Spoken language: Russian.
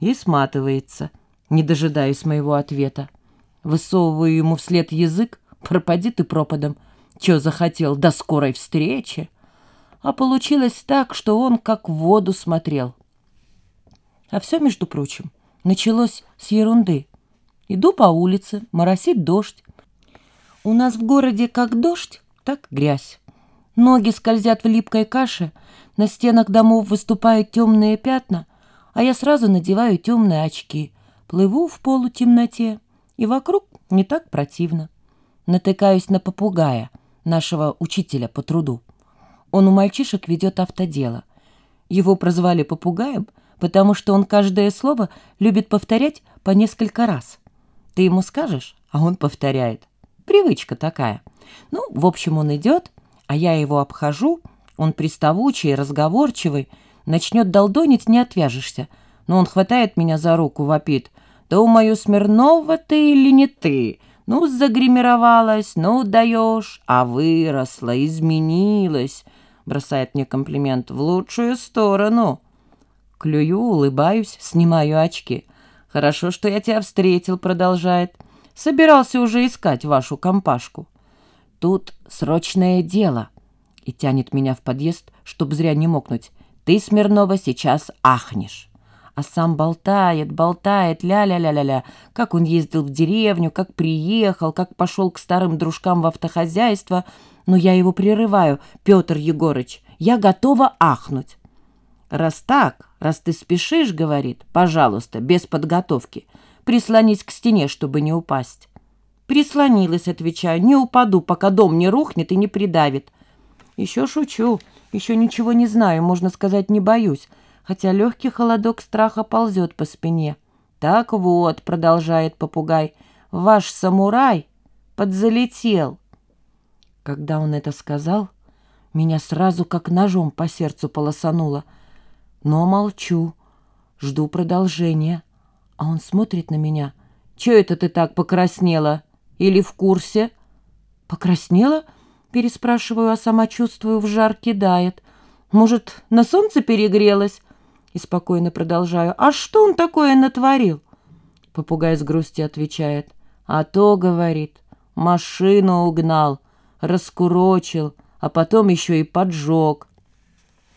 и сматывается, не дожидаясь моего ответа. Высовываю ему вслед язык, пропади ты пропадом. Чё захотел, до скорой встречи. А получилось так, что он как в воду смотрел. А все, между прочим, началось с ерунды. Иду по улице, моросит дождь. У нас в городе как дождь, так грязь. Ноги скользят в липкой каше, на стенах домов выступают темные пятна, а я сразу надеваю темные очки, плыву в полутемноте, и вокруг не так противно. Натыкаюсь на попугая, нашего учителя по труду. Он у мальчишек ведет автодело. Его прозвали попугаем, потому что он каждое слово любит повторять по несколько раз. Ты ему скажешь, а он повторяет. Привычка такая. Ну, в общем, он идет, а я его обхожу, он приставучий, разговорчивый, начнет долдонить, не отвяжешься. Но он хватает меня за руку, вопит. «Да у мою Смирнова ты или не ты? Ну, загримировалась, ну, даешь, а выросла, изменилась», бросает мне комплимент, «в лучшую сторону». Клюю, улыбаюсь, снимаю очки. «Хорошо, что я тебя встретил», продолжает. «Собирался уже искать вашу компашку». Тут срочное дело. И тянет меня в подъезд, чтоб зря не мокнуть. Ты, Смирнова, сейчас ахнешь. А сам болтает, болтает, ля-ля-ля-ля-ля. Как он ездил в деревню, как приехал, как пошел к старым дружкам в автохозяйство. Но я его прерываю, Петр Егорыч. Я готова ахнуть. Раз так, раз ты спешишь, говорит, пожалуйста, без подготовки, прислонись к стене, чтобы не упасть. Прислонилась, отвечаю, не упаду, пока дом не рухнет и не придавит. Еще шучу, еще ничего не знаю, можно сказать, не боюсь, хотя легкий холодок страха ползет по спине. Так вот, продолжает попугай, ваш самурай подзалетел. Когда он это сказал, меня сразу как ножом по сердцу полосануло. Но молчу, жду продолжения. А он смотрит на меня. «Чё это ты так покраснела?» Или в курсе?» «Покраснела?» — переспрашиваю, а сама чувствую, в жар кидает. «Может, на солнце перегрелась?» И спокойно продолжаю. «А что он такое натворил?» Попугай с грустью отвечает. «А то, — говорит, — машину угнал, раскурочил, а потом еще и поджег».